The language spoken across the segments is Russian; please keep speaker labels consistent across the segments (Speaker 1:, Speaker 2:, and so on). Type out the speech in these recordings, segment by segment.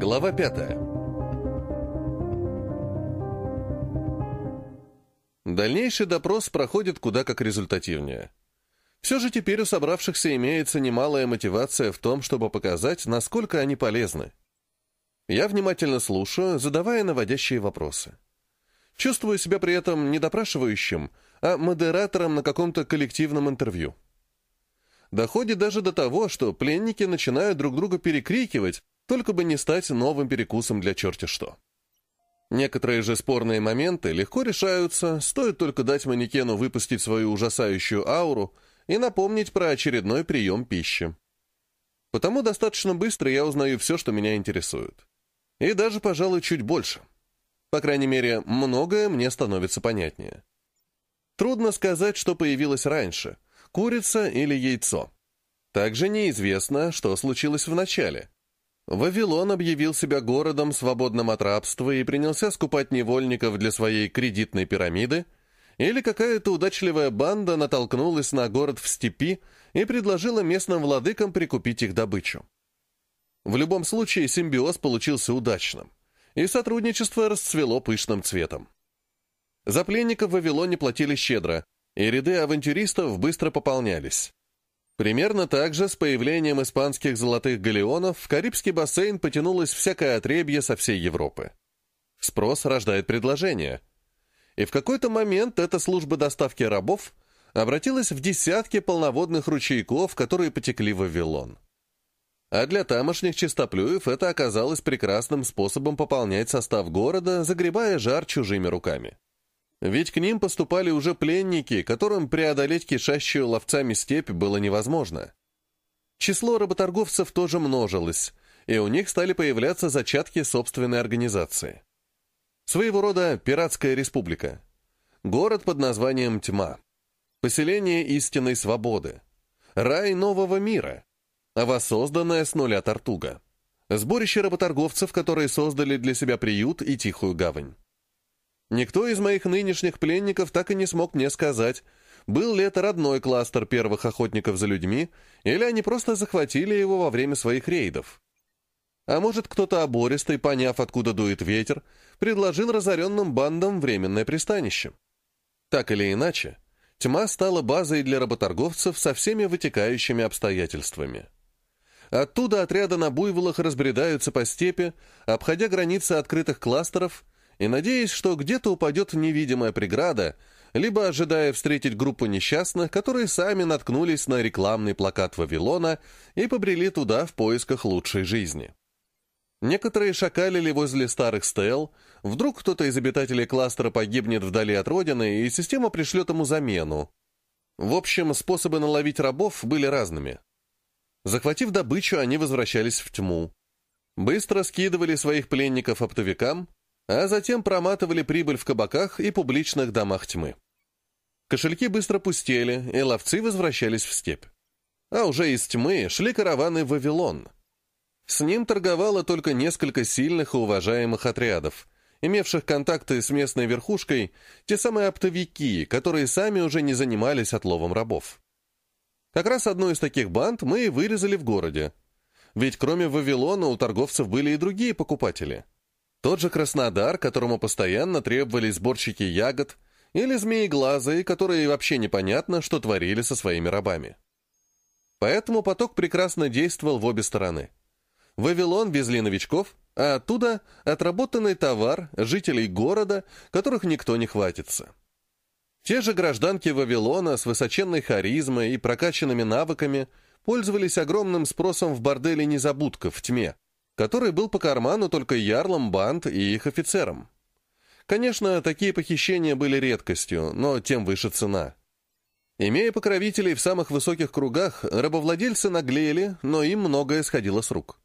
Speaker 1: Глава пятая. Дальнейший допрос проходит куда как результативнее. Все же теперь у собравшихся имеется немалая мотивация в том, чтобы показать, насколько они полезны. Я внимательно слушаю, задавая наводящие вопросы. Чувствую себя при этом не допрашивающим, а модератором на каком-то коллективном интервью. Доходит даже до того, что пленники начинают друг друга перекрикивать, только бы не стать новым перекусом для черти что. Некоторые же спорные моменты легко решаются, стоит только дать манекену выпустить свою ужасающую ауру и напомнить про очередной прием пищи. Потому достаточно быстро я узнаю все, что меня интересует. И даже, пожалуй, чуть больше. По крайней мере, многое мне становится понятнее. Трудно сказать, что появилось раньше – курица или яйцо. Также неизвестно, что случилось в начале. Вавилон объявил себя городом, свободным от рабства, и принялся скупать невольников для своей кредитной пирамиды, или какая-то удачливая банда натолкнулась на город в степи и предложила местным владыкам прикупить их добычу. В любом случае симбиоз получился удачным, и сотрудничество расцвело пышным цветом. За пленников в Вавилоне платили щедро, и ряды авантюристов быстро пополнялись. Примерно так же с появлением испанских золотых галеонов в Карибский бассейн потянулось всякое отребье со всей Европы. Спрос рождает предложение. И в какой-то момент эта служба доставки рабов обратилась в десятки полноводных ручейков, которые потекли в Вавилон. А для тамошних чистоплюев это оказалось прекрасным способом пополнять состав города, загребая жар чужими руками. Ведь к ним поступали уже пленники, которым преодолеть кишащую ловцами степь было невозможно. Число работорговцев тоже множилось, и у них стали появляться зачатки собственной организации. Своего рода пиратская республика. Город под названием Тьма. Поселение истинной свободы. Рай нового мира – а воссозданная с нуля Тартуга. Сборище работорговцев, которые создали для себя приют и тихую гавань. Никто из моих нынешних пленников так и не смог мне сказать, был ли это родной кластер первых охотников за людьми, или они просто захватили его во время своих рейдов. А может, кто-то обористый, поняв, откуда дует ветер, предложил разоренным бандам временное пристанище. Так или иначе, тьма стала базой для работорговцев со всеми вытекающими обстоятельствами. Оттуда отряды на буйволах разбредаются по степи, обходя границы открытых кластеров и надеясь, что где-то упадет невидимая преграда, либо ожидая встретить группу несчастных, которые сами наткнулись на рекламный плакат Вавилона и побрели туда в поисках лучшей жизни. Некоторые шакалили возле старых стел, вдруг кто-то из обитателей кластера погибнет вдали от родины, и система пришлет ему замену. В общем, способы наловить рабов были разными. Захватив добычу, они возвращались в тьму. Быстро скидывали своих пленников оптовикам, а затем проматывали прибыль в кабаках и публичных домах тьмы. Кошельки быстро пустели, и ловцы возвращались в степь. А уже из тьмы шли караваны в Вавилон. С ним торговало только несколько сильных и уважаемых отрядов, имевших контакты с местной верхушкой, те самые оптовики, которые сами уже не занимались отловом рабов. Как раз одну из таких банд мы и вырезали в городе. Ведь кроме Вавилона у торговцев были и другие покупатели. Тот же Краснодар, которому постоянно требовали сборщики ягод, или змееглазые, которые вообще непонятно, что творили со своими рабами. Поэтому поток прекрасно действовал в обе стороны. В Вавилон везли новичков, а оттуда отработанный товар жителей города, которых никто не хватится. Те же гражданки Вавилона с высоченной харизмой и прокачанными навыками пользовались огромным спросом в борделе «Незабудка» в тьме, который был по карману только ярлам банд и их офицерам. Конечно, такие похищения были редкостью, но тем выше цена. Имея покровителей в самых высоких кругах, рабовладельцы наглели, но им многое сходило с рук.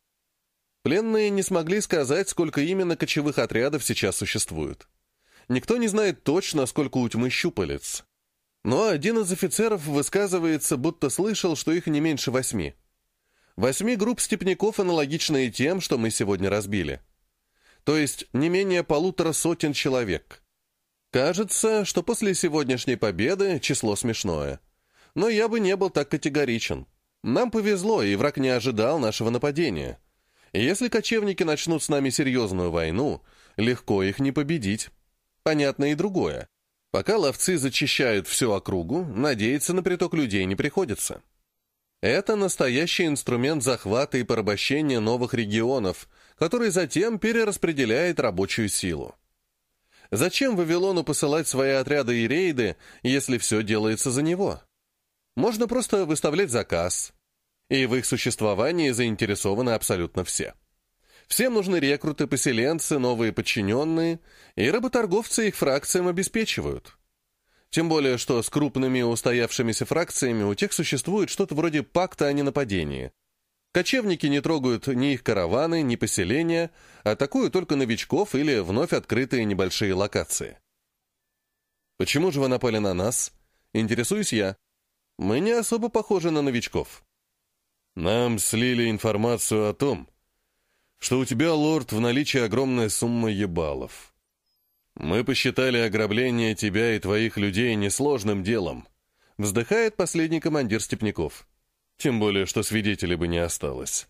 Speaker 1: Пленные не смогли сказать, сколько именно кочевых отрядов сейчас существует. Никто не знает точно, сколько у тьмы щупалец. Но один из офицеров высказывается, будто слышал, что их не меньше восьми. Восьми групп степняков аналогичные тем, что мы сегодня разбили. То есть не менее полутора сотен человек. Кажется, что после сегодняшней победы число смешное. Но я бы не был так категоричен. Нам повезло, и враг не ожидал нашего нападения. Если кочевники начнут с нами серьезную войну, легко их не победить. Понятно и другое. Пока ловцы зачищают всю округу, надеяться на приток людей не приходится. Это настоящий инструмент захвата и порабощения новых регионов, который затем перераспределяет рабочую силу. Зачем Вавилону посылать свои отряды и рейды, если все делается за него? Можно просто выставлять заказ. И в их существовании заинтересованы абсолютно все. Всем нужны рекруты, поселенцы, новые подчиненные, и работорговцы их фракциям обеспечивают. Тем более, что с крупными устоявшимися фракциями у тех существует что-то вроде пакта о ненападении. Кочевники не трогают ни их караваны, ни поселения, атакуют только новичков или вновь открытые небольшие локации. «Почему же вы напали на нас?» Интересуюсь я. Мы не особо похожи на новичков. Нам слили информацию о том, что у тебя, лорд, в наличии огромная сумма ебалов. Мы посчитали ограбление тебя и твоих людей несложным делом. Вздыхает последний командир Степняков. Тем более, что свидетелей бы не осталось.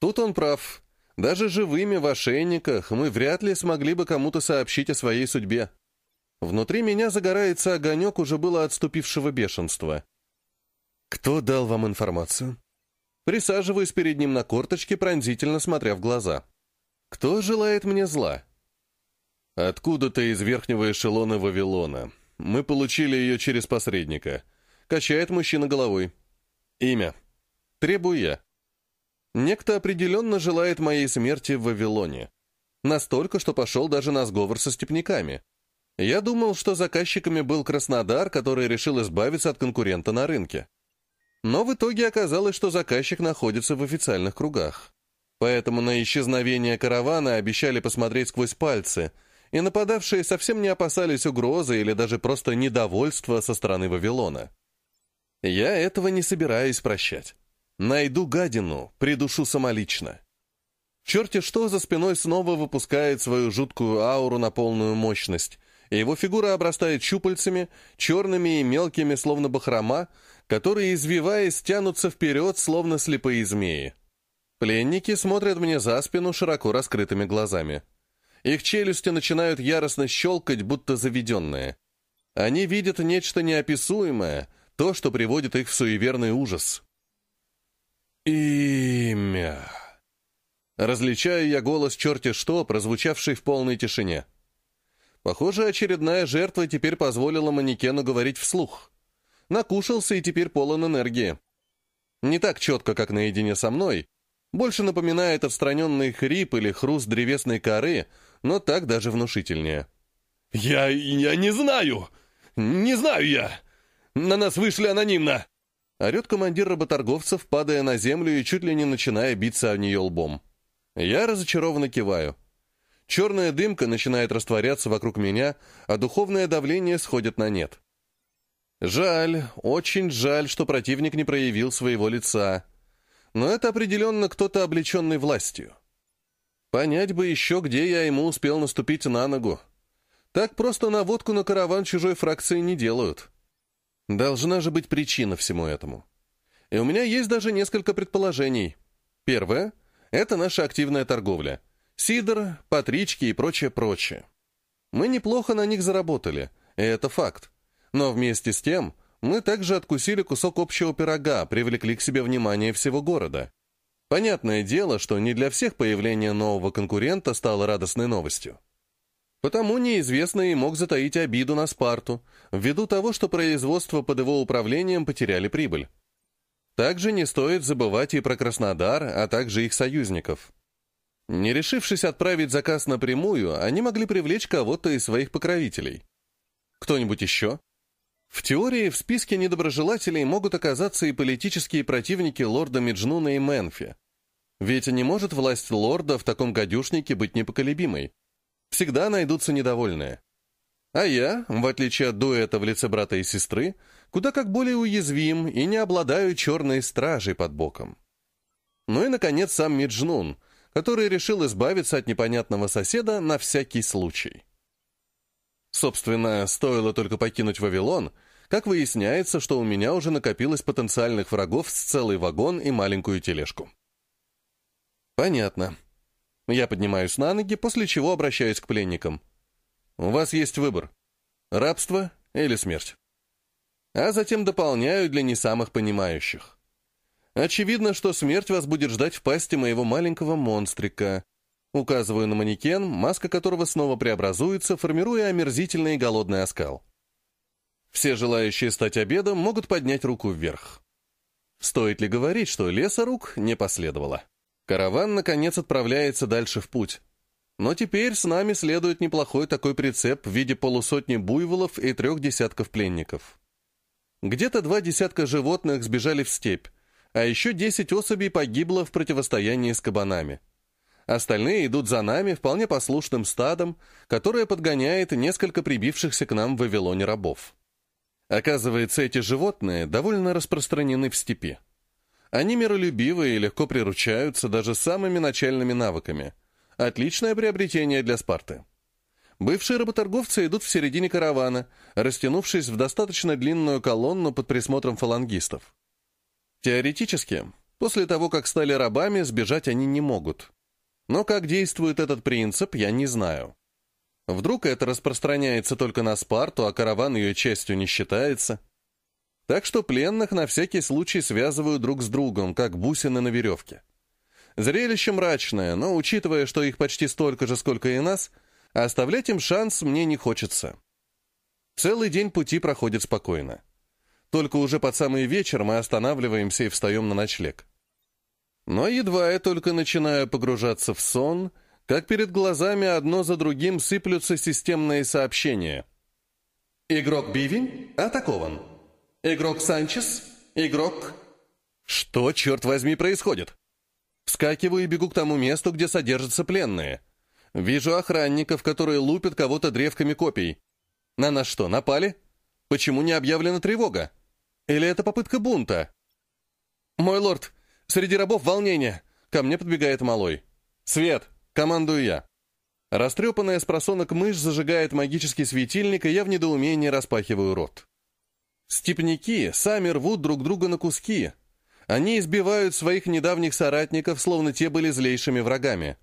Speaker 1: Тут он прав. Даже живыми в ошейниках мы вряд ли смогли бы кому-то сообщить о своей судьбе. Внутри меня загорается огонек уже было отступившего бешенства. «Кто дал вам информацию?» Присаживаюсь перед ним на корточке, пронзительно смотря в глаза. «Кто желает мне зла?» «Откуда-то из верхнего эшелона Вавилона. Мы получили ее через посредника». Качает мужчина головой. «Имя. Требую я». Некто определенно желает моей смерти в Вавилоне. Настолько, что пошел даже на сговор со степняками. Я думал, что заказчиками был Краснодар, который решил избавиться от конкурента на рынке. Но в итоге оказалось, что заказчик находится в официальных кругах. Поэтому на исчезновение каравана обещали посмотреть сквозь пальцы, и нападавшие совсем не опасались угрозы или даже просто недовольства со стороны Вавилона. Я этого не собираюсь прощать. Найду гадину, придушу самолично. Черти что за спиной снова выпускает свою жуткую ауру на полную мощность, и его фигура обрастает щупальцами, черными и мелкими, словно бахрома, которые, извиваясь, тянутся вперед, словно слепые змеи. Пленники смотрят мне за спину широко раскрытыми глазами. Их челюсти начинают яростно щелкать, будто заведенные. Они видят нечто неописуемое, то, что приводит их в суеверный ужас. «Имя...» Различаю я голос черти что, прозвучавший в полной тишине. Похоже, очередная жертва теперь позволила манекену говорить вслух. Накушался и теперь полон энергии. Не так четко, как наедине со мной. Больше напоминает отстраненный хрип или хруст древесной коры, но так даже внушительнее.
Speaker 2: «Я... я не знаю! Не знаю я! На нас вышли анонимно!»
Speaker 1: Орет командир работорговцев, падая на землю и чуть ли не начиная биться о нее лбом. Я разочарованно киваю. Черная дымка начинает растворяться вокруг меня, а духовное давление сходит на нет. Жаль, очень жаль, что противник не проявил своего лица. Но это определенно кто-то облеченный властью. Понять бы еще, где я ему успел наступить на ногу. Так просто наводку на караван чужой фракции не делают. Должна же быть причина всему этому. И у меня есть даже несколько предположений. Первое — это наша активная торговля — Сидор, Патрички и прочее-прочее. Мы неплохо на них заработали, и это факт. Но вместе с тем мы также откусили кусок общего пирога, привлекли к себе внимание всего города. Понятное дело, что не для всех появление нового конкурента стало радостной новостью. Потому неизвестный мог затаить обиду на Спарту, ввиду того, что производство под его управлением потеряли прибыль. Также не стоит забывать и про Краснодар, а также их союзников. Не решившись отправить заказ напрямую, они могли привлечь кого-то из своих покровителей. Кто-нибудь еще? В теории в списке недоброжелателей могут оказаться и политические противники лорда Меджнуна и Менфи. Ведь не может власть лорда в таком гадюшнике быть непоколебимой. Всегда найдутся недовольные. А я, в отличие от дуэта в лице брата и сестры, куда как более уязвим и не обладаю черной стражей под боком. Ну и, наконец, сам Меджнун — который решил избавиться от непонятного соседа на всякий случай. Собственно, стоило только покинуть Вавилон, как выясняется, что у меня уже накопилось потенциальных врагов с целый вагон и маленькую тележку. Понятно. Я поднимаюсь на ноги, после чего обращаюсь к пленникам. У вас есть выбор. Рабство или смерть. А затем дополняю для не самых понимающих. Очевидно, что смерть вас будет ждать в пасти моего маленького монстрика. Указываю на манекен, маска которого снова преобразуется, формируя омерзительный голодный оскал. Все желающие стать обедом могут поднять руку вверх. Стоит ли говорить, что леса рук не последовало? Караван, наконец, отправляется дальше в путь. Но теперь с нами следует неплохой такой прицеп в виде полусотни буйволов и трех десятков пленников. Где-то два десятка животных сбежали в степь, а еще десять особей погибло в противостоянии с кабанами. Остальные идут за нами вполне послушным стадом, которое подгоняет несколько прибившихся к нам в Вавилоне рабов. Оказывается, эти животные довольно распространены в степи. Они миролюбивые и легко приручаются даже самыми начальными навыками. Отличное приобретение для Спарты. Бывшие работорговцы идут в середине каравана, растянувшись в достаточно длинную колонну под присмотром фалангистов. Теоретически, после того, как стали рабами, сбежать они не могут. Но как действует этот принцип, я не знаю. Вдруг это распространяется только на Спарту, а караван ее частью не считается. Так что пленных на всякий случай связывают друг с другом, как бусины на веревке. Зрелище мрачное, но, учитывая, что их почти столько же, сколько и нас, оставлять им шанс мне не хочется. Целый день пути проходит спокойно. Только уже под самый вечер мы останавливаемся и встаем на ночлег. Но едва я только начинаю погружаться в сон, как перед глазами одно за другим сыплются системные сообщения. «Игрок Бивень атакован. Игрок Санчес. Игрок...» Что, черт возьми, происходит? Вскакиваю и бегу к тому месту, где содержатся пленные. Вижу охранников, которые лупят кого-то древками копий. На нас что, напали? Почему не объявлена тревога? Или это попытка бунта? «Мой лорд, среди рабов волнение!» Ко мне подбегает малой. «Свет!» Командую я. Растрепанная с просонок мышь зажигает магический светильник, и я в недоумении распахиваю рот. Степняки сами рвут друг друга на куски. Они избивают своих недавних соратников, словно те были злейшими врагами.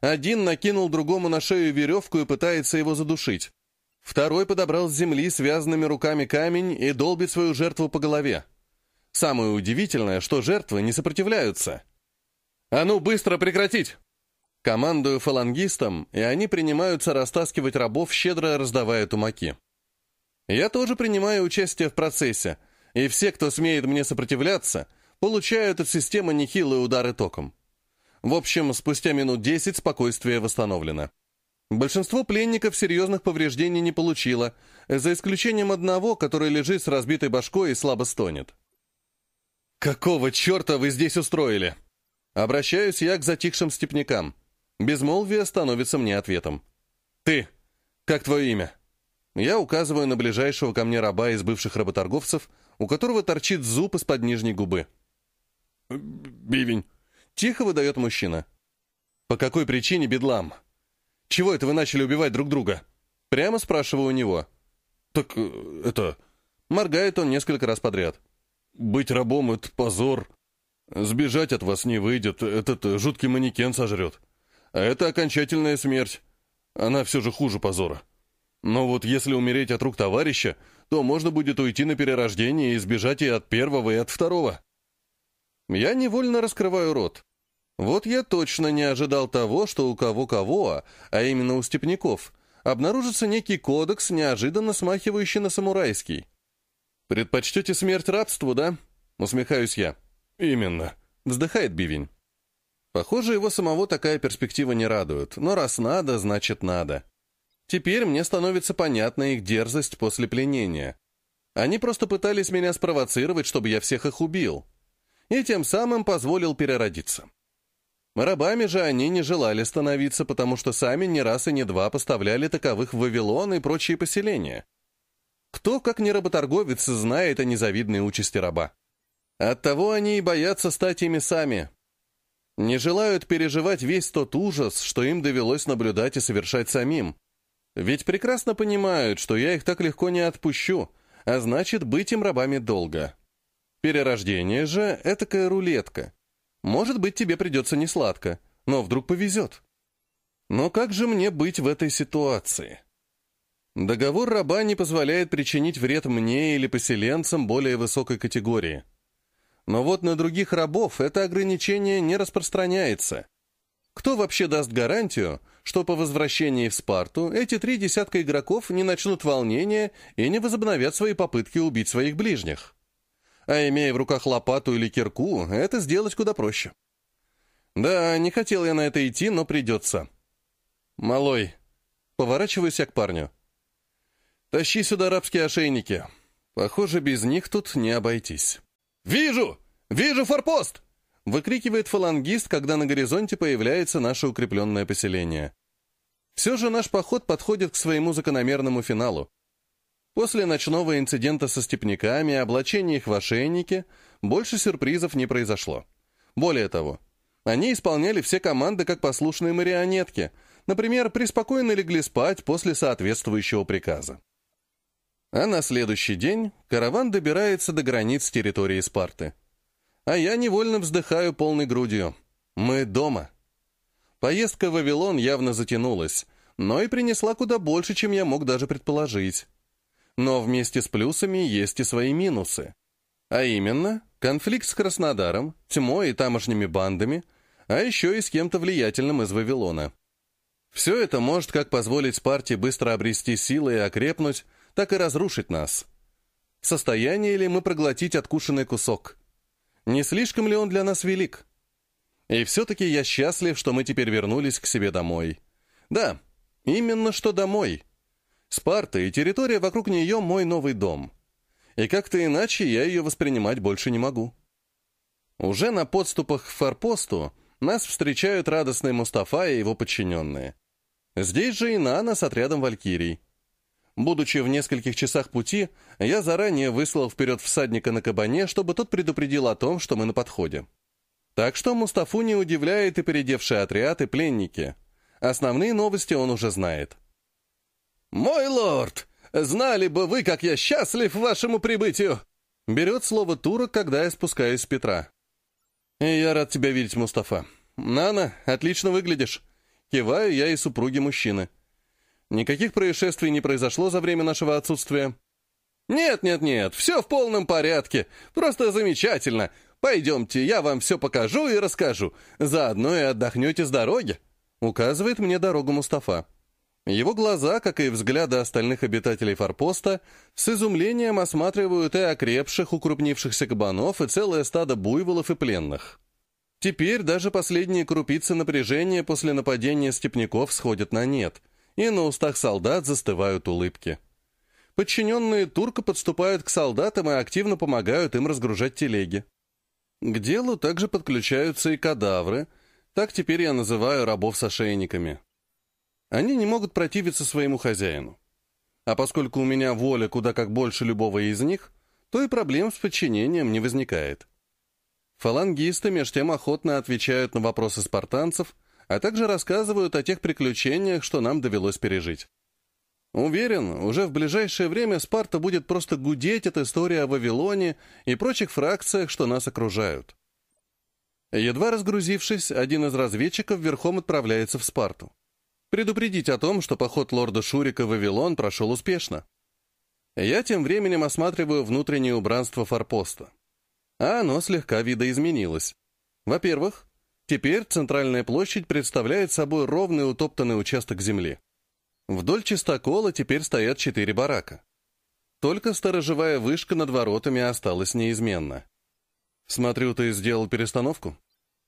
Speaker 1: Один накинул другому на шею веревку и пытается его задушить. Второй подобрал с земли связанными руками камень и долбит свою жертву по голове. Самое удивительное, что жертвы не сопротивляются. «А ну, быстро прекратить!» Командую фалангистам, и они принимаются растаскивать рабов, щедро раздавая тумаки. Я тоже принимаю участие в процессе, и все, кто смеет мне сопротивляться, получают от системы нехилые удары током. В общем, спустя минут десять спокойствие восстановлено. Большинство пленников серьезных повреждений не получило, за исключением одного, который лежит с разбитой башкой и слабо стонет. «Какого черта вы здесь устроили?» Обращаюсь я к затихшим степнякам. Безмолвие становится мне ответом. «Ты! Как твое имя?» Я указываю на ближайшего ко мне раба из бывших работорговцев, у которого торчит зуб из-под нижней губы. «Бивень!» — тихо выдает мужчина. «По какой причине бедлам? Чего это вы начали убивать друг друга?» Прямо спрашиваю у него. «Так э, это...» Моргает он несколько раз подряд. «Быть рабом — это позор. Сбежать от вас не выйдет, этот жуткий манекен сожрет. А это окончательная смерть. Она все же хуже позора. Но вот если умереть от рук товарища, то можно будет уйти на перерождение и избежать и от первого, и от второго. Я невольно раскрываю рот. Вот я точно не ожидал того, что у кого-кого, а именно у степняков, обнаружится некий кодекс, неожиданно смахивающий на самурайский. «Предпочтете смерть рабству, да?» — усмехаюсь я. «Именно», — вздыхает Бивень. Похоже, его самого такая перспектива не радует, но раз надо, значит надо. Теперь мне становится понятна их дерзость после пленения. Они просто пытались меня спровоцировать, чтобы я всех их убил. И тем самым позволил переродиться. Рабами же они не желали становиться, потому что сами не раз и не два поставляли таковых в Вавилон и прочие поселения. Кто, как не работорговец, знает о незавидной участи раба? Оттого они и боятся стать ими сами, не желают переживать весь тот ужас, что им довелось наблюдать и совершать самим. Ведь прекрасно понимают, что я их так легко не отпущу, а значит, быть им рабами долго. Перерождение же — этакая рулетка. Может быть, тебе придется несладко, но вдруг повезет. Но как же мне быть в этой ситуации? Договор раба не позволяет причинить вред мне или поселенцам более высокой категории. Но вот на других рабов это ограничение не распространяется. Кто вообще даст гарантию, что по возвращении в Спарту эти три десятка игроков не начнут волнение и не возобновят свои попытки убить своих ближних? А имея в руках лопату или кирку, это сделать куда проще. Да, не хотел я на это идти, но придется. Малой, поворачиваюсь я к парню. Тащи сюда арабские ошейники. Похоже, без них тут не обойтись.
Speaker 2: «Вижу! Вижу форпост!»
Speaker 1: выкрикивает фалангист, когда на горизонте появляется наше укрепленное поселение. Все же наш поход подходит к своему закономерному финалу. После ночного инцидента со степняками и облачения их в ошейники больше сюрпризов не произошло. Более того, они исполняли все команды как послушные марионетки, например, преспокойно легли спать после соответствующего приказа. А на следующий день караван добирается до границ территории Спарты. А я невольно вздыхаю полной грудью. Мы дома. Поездка в Вавилон явно затянулась, но и принесла куда больше, чем я мог даже предположить. Но вместе с плюсами есть и свои минусы. А именно, конфликт с Краснодаром, тьмой и тамошними бандами, а еще и с кем-то влиятельным из Вавилона. Все это может как позволить Спарте быстро обрести силы и окрепнуть, так и разрушить нас. В состоянии ли мы проглотить откушенный кусок? Не слишком ли он для нас велик? И все-таки я счастлив, что мы теперь вернулись к себе домой. Да, именно что домой. Спарта и территория вокруг нее мой новый дом. И как-то иначе я ее воспринимать больше не могу. Уже на подступах к форпосту нас встречают радостный Мустафа и его подчиненные. Здесь же и Нана с отрядом валькирий. Будучи в нескольких часах пути, я заранее выслал вперед всадника на кабане, чтобы тот предупредил о том, что мы на подходе. Так что Мустафу не удивляет и передевший отряд, и пленники. Основные новости он уже знает.
Speaker 2: «Мой лорд, знали бы вы, как я счастлив вашему прибытию!»
Speaker 1: Берет слово турок, когда я спускаюсь с Петра. «Я рад тебя видеть, Мустафа. Нана, отлично выглядишь». Киваю я и супруги мужчины. Никаких происшествий не произошло за время нашего отсутствия?
Speaker 2: Нет-нет-нет, все в полном порядке. Просто замечательно. Пойдемте, я вам все покажу и расскажу. Заодно и отдохнете с дороги.
Speaker 1: Указывает мне дорогу Мустафа. Его глаза, как и взгляды остальных обитателей форпоста, с изумлением осматривают и окрепших, укрупнившихся кабанов, и целое стадо буйволов и пленных. Теперь даже последние крупицы напряжения после нападения степняков сходят на нет — и на устах солдат застывают улыбки. Подчиненные турка подступают к солдатам и активно помогают им разгружать телеги. К делу также подключаются и кадавры, так теперь я называю рабов с ошейниками. Они не могут противиться своему хозяину. А поскольку у меня воля куда как больше любого из них, то и проблем с подчинением не возникает. Фалангисты меж тем охотно отвечают на вопросы спартанцев – а также рассказывают о тех приключениях, что нам довелось пережить. Уверен, уже в ближайшее время Спарта будет просто гудеть от истории о Вавилоне и прочих фракциях, что нас окружают. Едва разгрузившись, один из разведчиков верхом отправляется в Спарту. Предупредить о том, что поход лорда Шурика в Вавилон прошел успешно. Я тем временем осматриваю внутреннее убранство форпоста. А оно слегка видоизменилось. Во-первых, Теперь центральная площадь представляет собой ровный утоптанный участок земли. Вдоль чистокола теперь стоят четыре барака. Только сторожевая вышка над воротами осталась неизменна. Смотрю, ты сделал перестановку?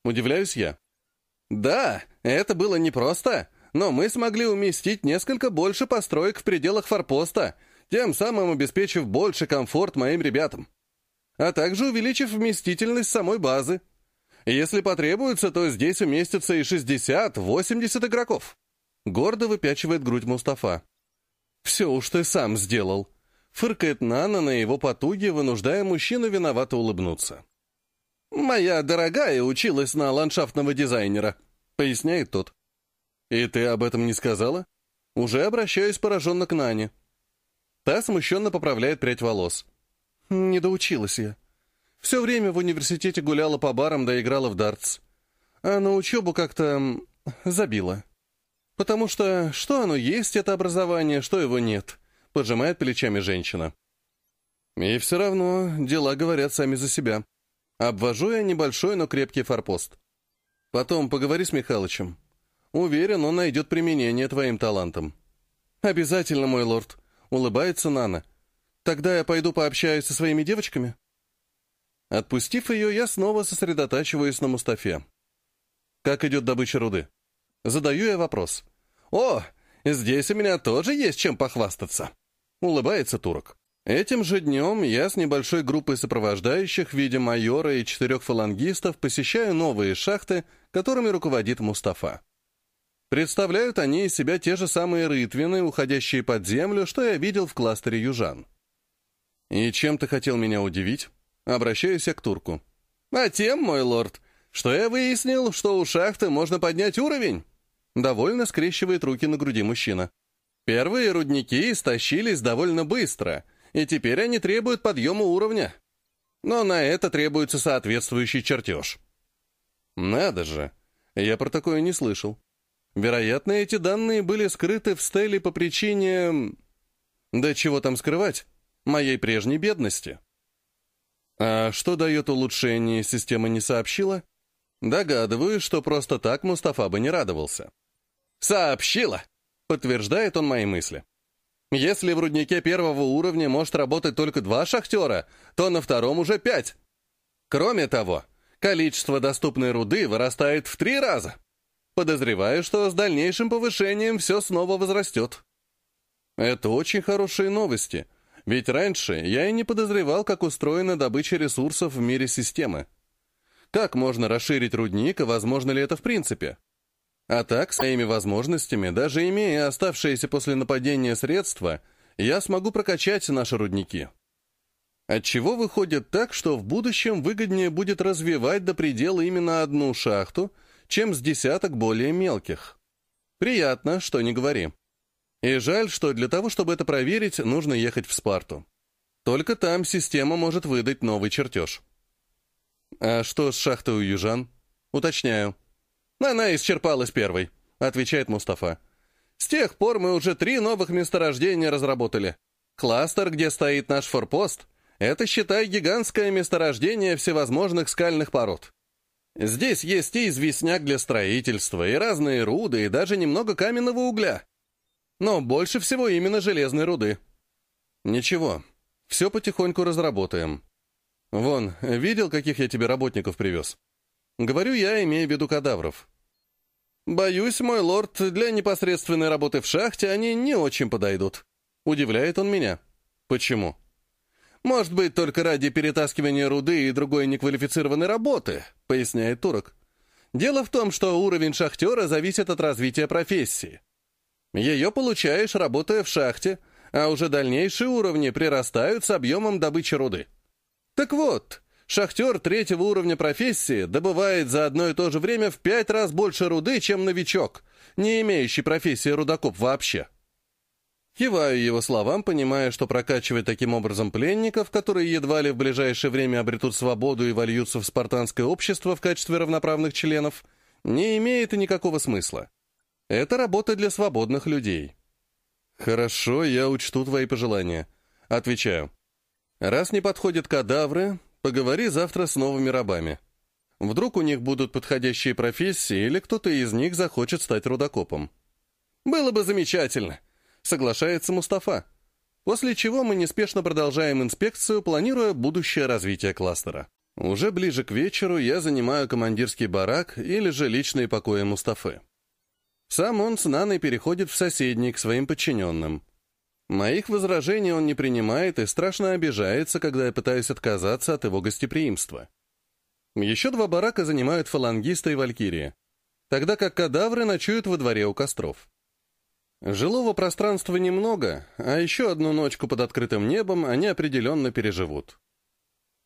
Speaker 1: Удивляюсь я.
Speaker 2: Да, это было непросто, но мы смогли уместить несколько больше построек в пределах форпоста, тем самым обеспечив больше комфорт моим ребятам, а также увеличив вместительность самой базы. Если потребуется, то здесь уместится и 60-80 игроков.
Speaker 1: Гордо выпячивает грудь Мустафа. «Все уж ты сам сделал», — фыркает Нана на его потуги, вынуждая мужчину виновато улыбнуться.
Speaker 2: «Моя дорогая училась на ландшафтного дизайнера», — поясняет тот.
Speaker 1: «И ты об этом не сказала?» Уже обращаюсь пораженно к Нане. Та смущенно поправляет прядь волос. «Не доучилась я. Все время в университете гуляла по барам да играла в дартс.
Speaker 2: а на учебу как-то забила. Потому что что оно есть, это образование, что его нет, пожимает плечами женщина. И все равно дела говорят сами за себя. Обвожу я небольшой, но крепкий форпост. Потом поговори с Михалычем. Уверен, он найдет применение твоим талантам. Обязательно, мой лорд, улыбается Нана. Тогда я пойду пообщаюсь со своими девочками. Отпустив ее, я снова сосредотачиваюсь на Мустафе. Как идет добыча руды? Задаю я вопрос. «О, здесь у меня тоже есть чем похвастаться!» Улыбается турок. Этим же днем я с небольшой группой сопровождающих в виде майора и четырех фалангистов посещаю новые шахты, которыми руководит Мустафа. Представляют они из себя те же самые рытвины, уходящие под землю, что я видел в кластере южан. «И чем ты хотел меня удивить?» Обращаюсь я к турку. «А тем, мой лорд, что я выяснил, что у шахты можно поднять уровень». Довольно скрещивает руки на груди мужчина. Первые рудники истощились довольно быстро, и теперь они требуют подъема уровня. Но на это требуется соответствующий чертеж. Надо же, я про такое не слышал. Вероятно, эти данные были скрыты в стеле по причине... Да чего там скрывать? Моей прежней бедности. А что дает улучшение, система не сообщила? Догадываюсь, что просто так Мустафа бы не радовался. «Сообщила!» — подтверждает он мои мысли. Если в руднике первого уровня может работать только два шахтера, то на втором уже пять. Кроме того, количество доступной руды вырастает в три раза. Подозреваю, что с дальнейшим повышением все снова возрастет. Это очень хорошие новости, ведь раньше я и не подозревал, как устроена добыча ресурсов в мире системы. Как можно расширить рудник, и возможно ли это в принципе? А так, своими возможностями, даже имея оставшиеся после нападения средства, я смогу прокачать наши рудники. Отчего выходит так, что в будущем выгоднее будет развивать до предела именно одну шахту, чем с десяток более мелких. Приятно, что не говори. И жаль, что для того, чтобы это проверить, нужно ехать в Спарту. Только там система может выдать новый чертеж. А что с шахтой у южан? Уточняю. Она исчерпалась первой, отвечает Мустафа. С тех пор мы уже три новых месторождения разработали. Кластер, где стоит наш форпост, это, считай, гигантское месторождение всевозможных скальных пород. Здесь есть и известняк для строительства, и разные руды, и даже немного каменного угля. Но больше всего именно железной руды. Ничего, все потихоньку разработаем. Вон, видел, каких я тебе работников привез? Говорю я, имея в виду кадавров. Боюсь, мой лорд, для непосредственной работы в шахте они не очень подойдут. Удивляет он меня. Почему? Может быть, только ради перетаскивания руды и другой неквалифицированной работы, поясняет турок. Дело в том, что уровень шахтера зависит от развития профессии. Ее получаешь, работая в шахте, а уже дальнейшие уровни прирастают с объемом добычи руды. Так вот, шахтер третьего уровня профессии добывает за одно и то же время в пять раз больше руды, чем новичок, не имеющий профессии рудокоп вообще. Киваю его словам, понимая, что прокачивать таким образом пленников, которые едва ли в ближайшее время обретут свободу и вольются в спартанское общество в качестве равноправных членов, не имеет и никакого смысла. Это работа для свободных людей. «Хорошо, я учту твои пожелания». Отвечаю. «Раз не подходят кадавры, поговори завтра с новыми рабами. Вдруг у них будут подходящие профессии, или кто-то из них захочет стать рудокопом». «Было бы замечательно», — соглашается Мустафа. После чего мы неспешно продолжаем инспекцию, планируя будущее развитие кластера. Уже ближе к вечеру я занимаю командирский барак или же личные покои Мустафы. Сам он с Наной переходит в соседний к своим подчиненным. Моих возражений он не принимает и страшно обижается, когда я пытаюсь отказаться от его гостеприимства. Еще два барака занимают фалангиста и валькирия, тогда как кадавры ночуют во дворе у костров. Жилого пространства немного, а еще одну ночку под открытым небом они определенно переживут.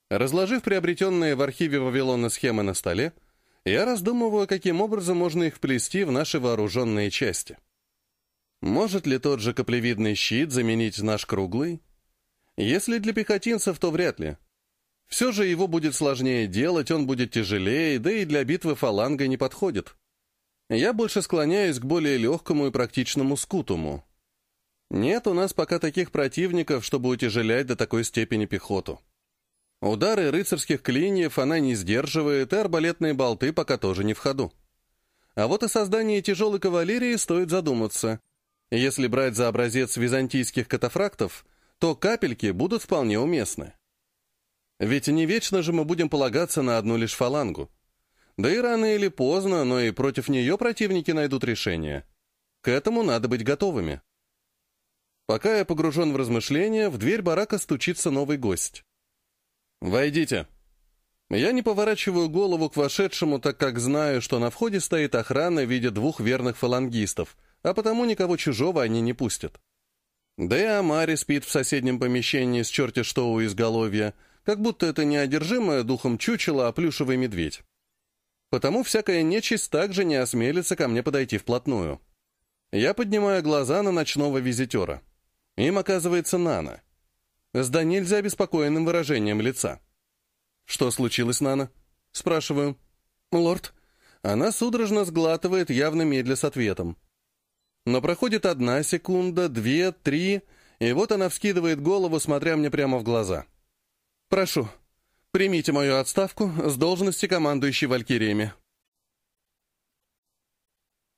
Speaker 2: Разложив приобретенные в архиве Вавилона схемы на столе, я раздумываю, каким образом можно их вплести в наши вооруженные части. Может ли тот же каплевидный щит заменить наш круглый? Если для пехотинцев, то вряд ли.
Speaker 1: Все же его будет сложнее делать, он будет тяжелее, да и для битвы фаланга не подходит. Я больше склоняюсь к более легкому и практичному скутуму. Нет у нас пока таких противников, чтобы утяжелять до такой степени пехоту. Удары рыцарских клиньев она не сдерживает, и арбалетные болты пока тоже не в ходу. А вот о создании тяжелой кавалерии стоит задуматься. Если брать за образец византийских катафрактов, то капельки будут вполне уместны. Ведь не вечно же мы будем полагаться на одну лишь фалангу. Да и рано или поздно, но и против нее противники найдут решение. К этому надо быть готовыми. Пока я погружен в размышления, в дверь барака стучится новый гость. «Войдите». Я не поворачиваю голову к вошедшему, так как знаю, что на входе стоит охрана в виде двух верных фалангистов, а потому никого чужого они не пустят. Да и Амари спит в соседнем помещении с черти что у изголовья, как будто это не одержимое духом чучело, а плюшевый медведь. Потому всякая нечисть также не осмелится ко мне подойти вплотную. Я поднимаю глаза на ночного визитера. Им оказывается Нана. С да нельзя беспокоенным выражением лица. «Что случилось, Нана?» Спрашиваю. «Лорд». Она судорожно сглатывает, явно медля с ответом. Но проходит одна секунда, две, три, и вот она вскидывает голову, смотря мне прямо в глаза. «Прошу, примите мою отставку с должности командующей Валькириями».